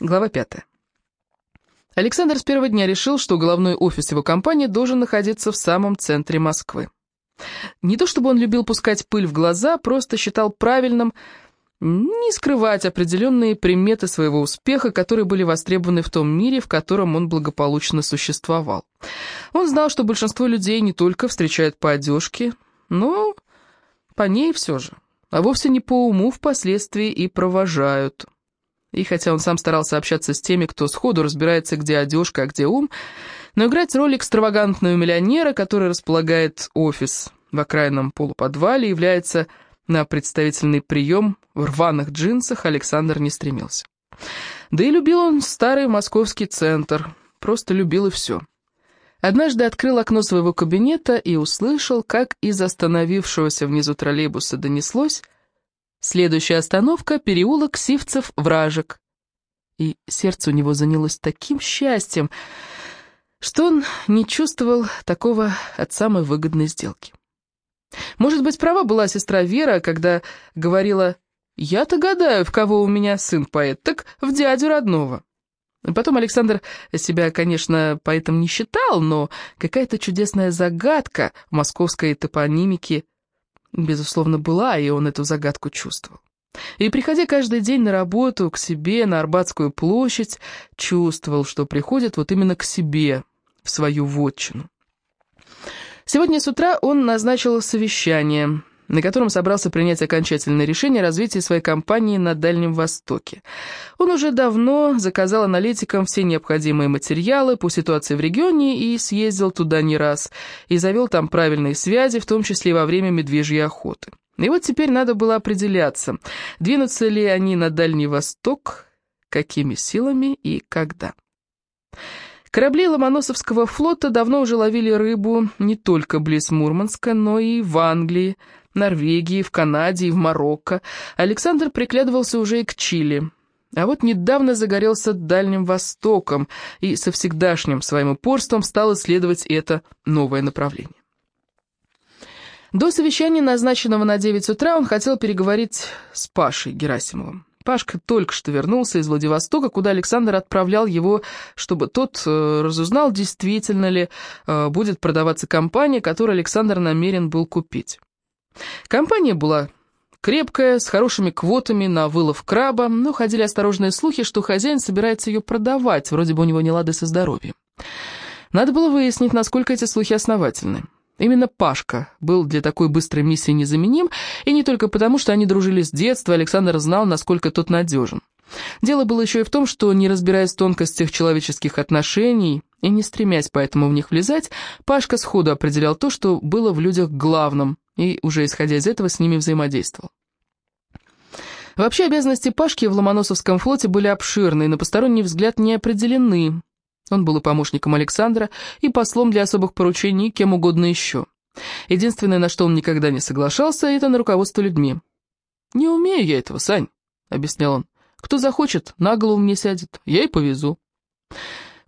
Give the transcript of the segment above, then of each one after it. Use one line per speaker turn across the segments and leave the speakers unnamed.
Глава пятая. Александр с первого дня решил, что головной офис его компании должен находиться в самом центре Москвы. Не то чтобы он любил пускать пыль в глаза, просто считал правильным не скрывать определенные приметы своего успеха, которые были востребованы в том мире, в котором он благополучно существовал. Он знал, что большинство людей не только встречают по одежке, но по ней все же, а вовсе не по уму впоследствии и провожают. И хотя он сам старался общаться с теми, кто сходу разбирается, где одежка, а где ум, но играть роль экстравагантного миллионера, который располагает офис в окраинном полуподвале, является на представительный прием в рваных джинсах, Александр не стремился. Да и любил он старый московский центр, просто любил и все. Однажды открыл окно своего кабинета и услышал, как из остановившегося внизу троллейбуса донеслось Следующая остановка — переулок Сивцев-Вражек. И сердце у него занялось таким счастьем, что он не чувствовал такого от самой выгодной сделки. Может быть, права была сестра Вера, когда говорила «Я-то гадаю, в кого у меня сын поэт, так в дядю родного». Потом Александр себя, конечно, поэтом не считал, но какая-то чудесная загадка московской топонимике безусловно, была, и он эту загадку чувствовал. И, приходя каждый день на работу, к себе, на Арбатскую площадь, чувствовал, что приходит вот именно к себе, в свою вотчину. Сегодня с утра он назначил совещание – на котором собрался принять окончательное решение о развитии своей компании на Дальнем Востоке. Он уже давно заказал аналитикам все необходимые материалы по ситуации в регионе и съездил туда не раз, и завел там правильные связи, в том числе и во время медвежьей охоты. И вот теперь надо было определяться, двинутся ли они на Дальний Восток, какими силами и когда. Корабли Ломоносовского флота давно уже ловили рыбу не только близ Мурманска, но и в Англии, Норвегии, в Канаде и в Марокко. Александр приглядывался уже и к Чили. А вот недавно загорелся Дальним Востоком и со всегдашним своим упорством стал исследовать это новое направление. До совещания, назначенного на 9 утра, он хотел переговорить с Пашей Герасимовым. Пашка только что вернулся из Владивостока, куда Александр отправлял его, чтобы тот э, разузнал, действительно ли э, будет продаваться компания, которую Александр намерен был купить. Компания была крепкая, с хорошими квотами на вылов краба, но ходили осторожные слухи, что хозяин собирается ее продавать, вроде бы у него не лады со здоровьем. Надо было выяснить, насколько эти слухи основательны. Именно Пашка был для такой быстрой миссии незаменим, и не только потому, что они дружили с детства, Александр знал, насколько тот надежен. Дело было еще и в том, что, не разбираясь в тонкостях человеческих отношений и не стремясь поэтому в них влезать, Пашка сходу определял то, что было в людях главным, и, уже исходя из этого, с ними взаимодействовал. Вообще обязанности Пашки в Ломоносовском флоте были обширны и на посторонний взгляд не определены. Он был и помощником Александра, и послом для особых поручений, кем угодно еще. Единственное, на что он никогда не соглашался, это на руководство людьми. «Не умею я этого, Сань», — объяснял он. «Кто захочет, на голову мне сядет, я и повезу».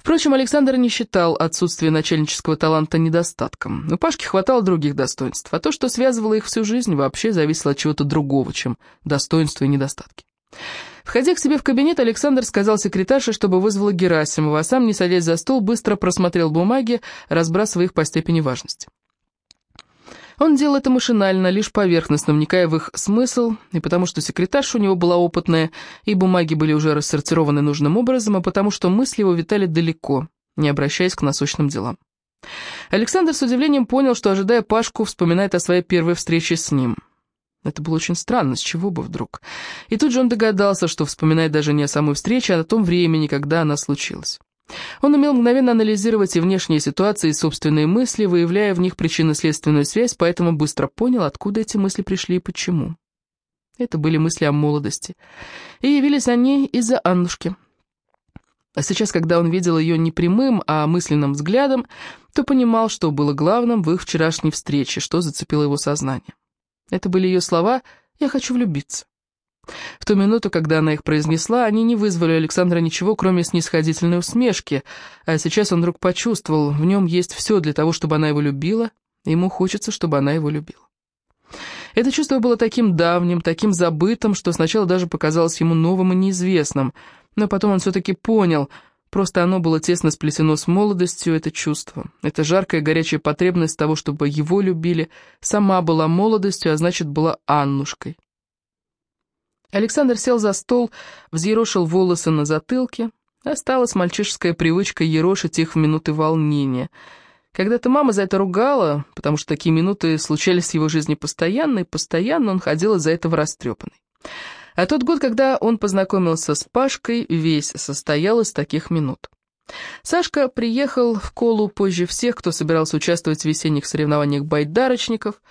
Впрочем, Александр не считал отсутствие начальнического таланта недостатком. У Пашки хватало других достоинств, а то, что связывало их всю жизнь, вообще зависело от чего-то другого, чем достоинства и недостатки. Входя к себе в кабинет, Александр сказал секретарше, чтобы вызвала Герасимова, а сам, не садясь за стол, быстро просмотрел бумаги, разбрасывая их по степени важности. Он делал это машинально, лишь поверхностно, вникая в их смысл, и потому что секретарша у него была опытная, и бумаги были уже рассортированы нужным образом, а потому что мысли его витали далеко, не обращаясь к насущным делам. Александр с удивлением понял, что, ожидая Пашку, вспоминает о своей первой встрече с ним. Это было очень странно, с чего бы вдруг. И тут же он догадался, что вспоминает даже не о самой встрече, а о том времени, когда она случилась. Он умел мгновенно анализировать и внешние ситуации, и собственные мысли, выявляя в них причинно-следственную связь, поэтому быстро понял, откуда эти мысли пришли и почему. Это были мысли о молодости. И явились они из-за Аннушки. А сейчас, когда он видел ее не прямым, а мысленным взглядом, то понимал, что было главным в их вчерашней встрече, что зацепило его сознание. Это были ее слова «я хочу влюбиться». В ту минуту, когда она их произнесла, они не вызвали у Александра ничего, кроме снисходительной усмешки, а сейчас он вдруг почувствовал, в нем есть все для того, чтобы она его любила, ему хочется, чтобы она его любила. Это чувство было таким давним, таким забытым, что сначала даже показалось ему новым и неизвестным, но потом он все-таки понял, просто оно было тесно сплетено с молодостью, это чувство. Это жаркая горячая потребность того, чтобы его любили, сама была молодостью, а значит, была Аннушкой. Александр сел за стол, взъерошил волосы на затылке. Осталась мальчишеская привычка ерошить их в минуты волнения. Когда-то мама за это ругала, потому что такие минуты случались в его жизни постоянно, и постоянно он ходил из-за этого растрепанный. А тот год, когда он познакомился с Пашкой, весь состоял из таких минут. Сашка приехал в Колу позже всех, кто собирался участвовать в весенних соревнованиях байдарочников –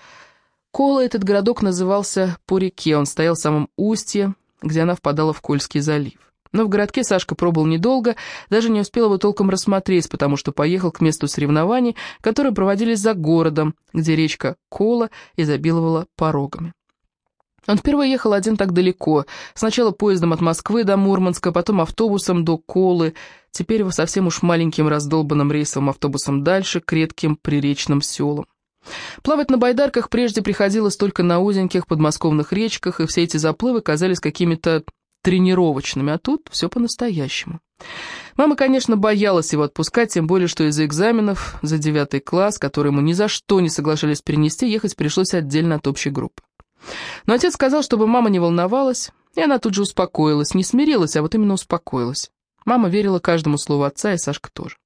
Кола этот городок назывался по реке, он стоял в самом устье, где она впадала в Кольский залив. Но в городке Сашка пробыл недолго, даже не успел его толком рассмотреть, потому что поехал к месту соревнований, которые проводились за городом, где речка Кола изобиловала порогами. Он впервые ехал один так далеко, сначала поездом от Москвы до Мурманска, потом автобусом до Колы, теперь его совсем уж маленьким раздолбанным рейсовым автобусом дальше, к редким приречным селам. Плавать на байдарках прежде приходилось только на узеньких подмосковных речках, и все эти заплывы казались какими-то тренировочными, а тут все по-настоящему. Мама, конечно, боялась его отпускать, тем более, что из-за экзаменов за девятый класс, который ему ни за что не соглашались перенести, ехать пришлось отдельно от общей группы. Но отец сказал, чтобы мама не волновалась, и она тут же успокоилась, не смирилась, а вот именно успокоилась. Мама верила каждому слову отца, и Сашка тоже.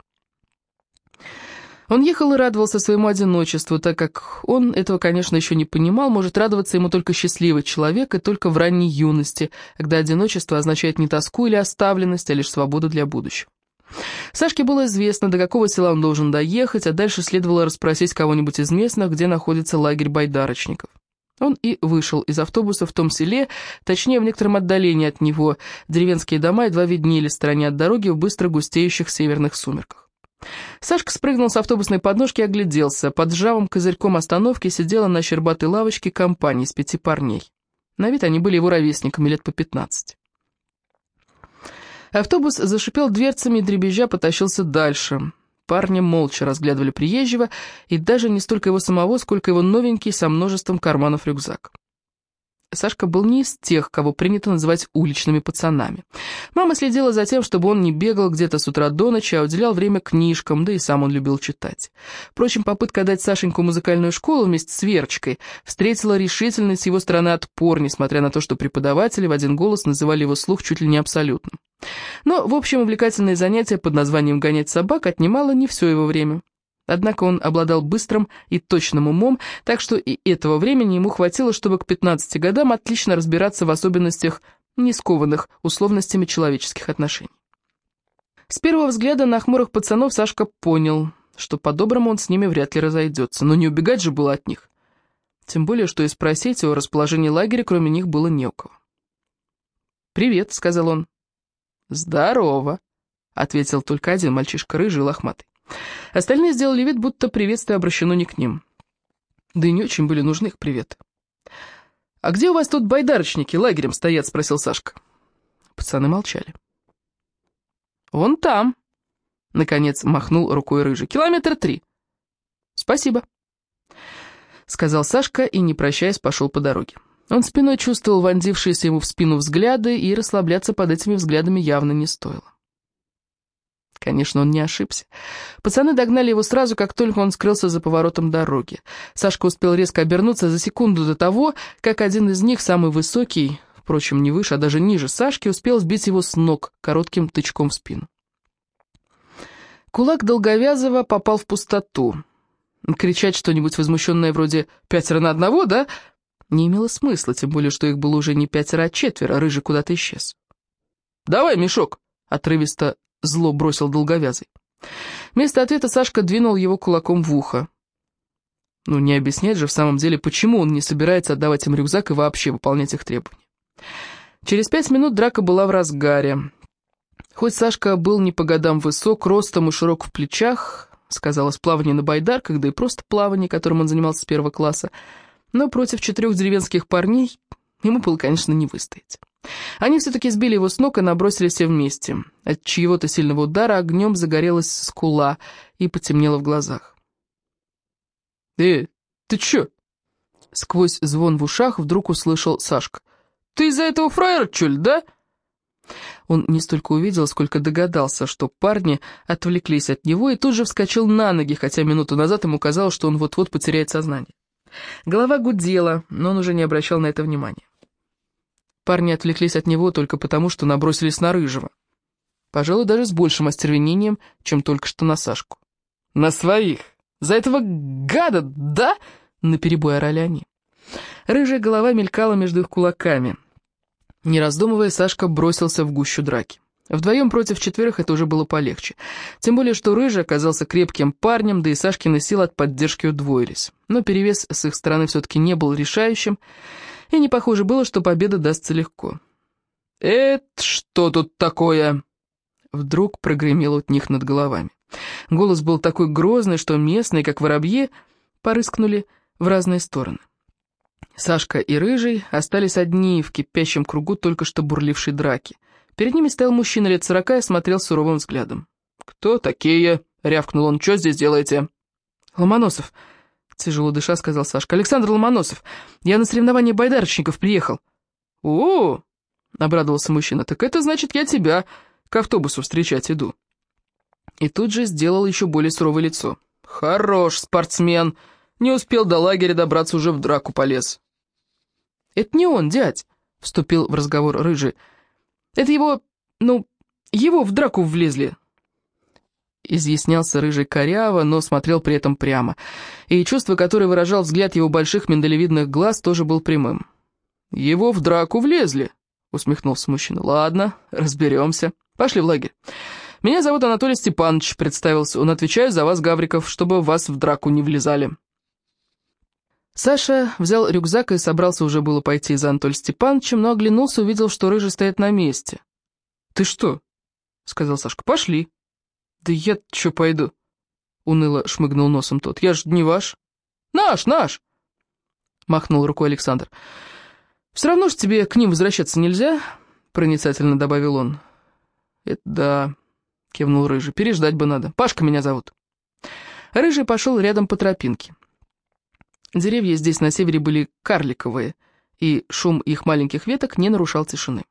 Он ехал и радовался своему одиночеству, так как он этого, конечно, еще не понимал, может радоваться ему только счастливый человек и только в ранней юности, когда одиночество означает не тоску или оставленность, а лишь свободу для будущего. Сашке было известно, до какого села он должен доехать, а дальше следовало расспросить кого-нибудь из местных, где находится лагерь байдарочников. Он и вышел из автобуса в том селе, точнее, в некотором отдалении от него. Деревенские дома едва виднелись в стороне от дороги в быстро густеющих северных сумерках. Сашка спрыгнул с автобусной подножки и огляделся. Под ржавым козырьком остановки сидела на щербатой лавочке компания из пяти парней. На вид они были его ровесниками, лет по пятнадцать. Автобус зашипел дверцами и дребезжа потащился дальше. Парни молча разглядывали приезжего, и даже не столько его самого, сколько его новенький со множеством карманов рюкзак. Сашка был не из тех, кого принято называть уличными пацанами. Мама следила за тем, чтобы он не бегал где-то с утра до ночи, а уделял время книжкам, да и сам он любил читать. Впрочем, попытка дать Сашеньку музыкальную школу вместе с Верочкой встретила решительный с его стороны отпор, несмотря на то, что преподаватели в один голос называли его слух чуть ли не абсолютным. Но, в общем, увлекательное занятие под названием «гонять собак» отнимало не все его время. Однако он обладал быстрым и точным умом, так что и этого времени ему хватило, чтобы к 15 годам отлично разбираться в особенностях, не скованных условностями человеческих отношений. С первого взгляда на хмурых пацанов Сашка понял, что по-доброму он с ними вряд ли разойдется, но не убегать же было от них. Тем более, что и спросить о расположении лагеря кроме них было не у кого. «Привет», — сказал он. «Здорово», — ответил только один мальчишка рыжий лохматый. Остальные сделали вид, будто приветствие обращено не к ним. Да и не очень были нужны их приветы. «А где у вас тут байдарочники лагерем стоят?» — спросил Сашка. Пацаны молчали. «Вон там», — наконец махнул рукой рыжий. «Километр три». «Спасибо», — сказал Сашка и, не прощаясь, пошел по дороге. Он спиной чувствовал вонзившиеся ему в спину взгляды, и расслабляться под этими взглядами явно не стоило. Конечно, он не ошибся. Пацаны догнали его сразу, как только он скрылся за поворотом дороги. Сашка успел резко обернуться за секунду до того, как один из них, самый высокий, впрочем, не выше, а даже ниже Сашки, успел сбить его с ног коротким тычком в спину. Кулак Долговязова попал в пустоту. Кричать что-нибудь возмущенное вроде «пятеро на одного», да? Не имело смысла, тем более, что их было уже не пятеро, а четверо, рыжий куда-то исчез. «Давай, мешок!» — отрывисто Зло бросил долговязый. Вместо ответа Сашка двинул его кулаком в ухо. Ну, не объяснять же в самом деле, почему он не собирается отдавать им рюкзак и вообще выполнять их требования. Через пять минут драка была в разгаре. Хоть Сашка был не по годам высок, ростом и широк в плечах, сказалось плавание на байдарках, да и просто плавание, которым он занимался с первого класса, но против четырех деревенских парней ему было, конечно, не выстоять. Они все-таки сбили его с ног и набросили все вместе. От чьего-то сильного удара огнем загорелась скула и потемнело в глазах. «Э, ты чё?» Сквозь звон в ушах вдруг услышал Сашка. «Ты из-за этого фраера, чуль, да?» Он не столько увидел, сколько догадался, что парни отвлеклись от него и тут же вскочил на ноги, хотя минуту назад ему казалось, что он вот-вот потеряет сознание. Голова гудела, но он уже не обращал на это внимания. Парни отвлеклись от него только потому, что набросились на Рыжего. Пожалуй, даже с большим остервенением, чем только что на Сашку. «На своих! За этого гада, да?» — наперебой орали они. Рыжая голова мелькала между их кулаками. Не раздумывая, Сашка бросился в гущу драки. Вдвоем против четверых это уже было полегче. Тем более, что Рыжий оказался крепким парнем, да и Сашкины силы от поддержки удвоились. Но перевес с их стороны все-таки не был решающим, и не похоже было, что победа дастся легко. «Это что тут такое?» Вдруг прогремел от них над головами. Голос был такой грозный, что местные, как воробьи, порыскнули в разные стороны. Сашка и Рыжий остались одни в кипящем кругу только что бурлившей драки. Перед ними стоял мужчина лет сорока и смотрел суровым взглядом. «Кто такие?» — рявкнул он. «Что здесь делаете?» «Ломоносов», — тяжело дыша сказал Сашка. «Александр Ломоносов. Я на соревнование байдарочников приехал». «О!» — обрадовался мужчина. «Так это значит, я тебя к автобусу встречать иду». И тут же сделал еще более суровое лицо. «Хорош, спортсмен! Не успел до лагеря добраться, уже в драку полез». «Это не он, дядь», — вступил в разговор Рыжий. «Это его, ну, его в драку влезли». Изъяснялся Рыжий коряво, но смотрел при этом прямо. И чувство, которое выражал взгляд его больших миндалевидных глаз, тоже был прямым. «Его в драку влезли», — усмехнулся мужчина. «Ладно, разберемся. Пошли в лагерь. Меня зовут Анатолий Степанович», — представился. «Он отвечает за вас, Гавриков, чтобы вас в драку не влезали». Саша взял рюкзак и собрался уже было пойти за Анатоль Степановичем, но оглянулся и увидел, что Рыжий стоит на месте. «Ты что?» — сказал Сашка. «Пошли». «Да я что пойду?» — уныло шмыгнул носом тот. «Я ж не ваш». «Наш, наш!» — махнул рукой Александр. «Все равно ж тебе к ним возвращаться нельзя?» — проницательно добавил он. «Это да», — кивнул Рыжий. «Переждать бы надо. Пашка меня зовут». Рыжий пошел рядом по тропинке. Деревья здесь на севере были карликовые, и шум их маленьких веток не нарушал тишины.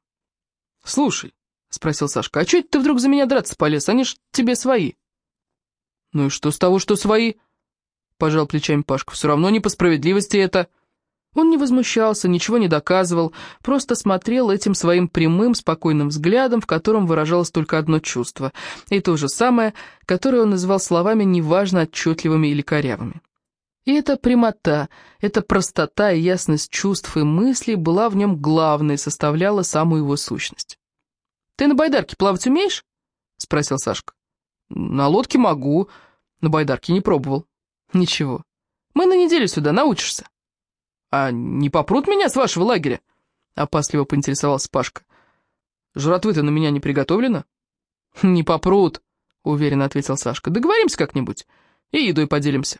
«Слушай», — спросил Сашка, — «а чё ты вдруг за меня драться полез? Они ж тебе свои». «Ну и что с того, что свои?» — пожал плечами Пашка. «Все равно не по справедливости это». Он не возмущался, ничего не доказывал, просто смотрел этим своим прямым, спокойным взглядом, в котором выражалось только одно чувство, и то же самое, которое он называл словами неважно отчетливыми или корявыми. И эта прямота, эта простота и ясность чувств и мыслей была в нем главной, составляла самую его сущность. «Ты на байдарке плавать умеешь?» — спросил Сашка. «На лодке могу, на байдарке не пробовал». «Ничего. Мы на неделю сюда научишься». «А не попрут меня с вашего лагеря?» — опасливо поинтересовался Пашка. «Жратвы-то на меня не приготовлено?» «Не попрут», — уверенно ответил Сашка. «Договоримся как-нибудь и едой поделимся».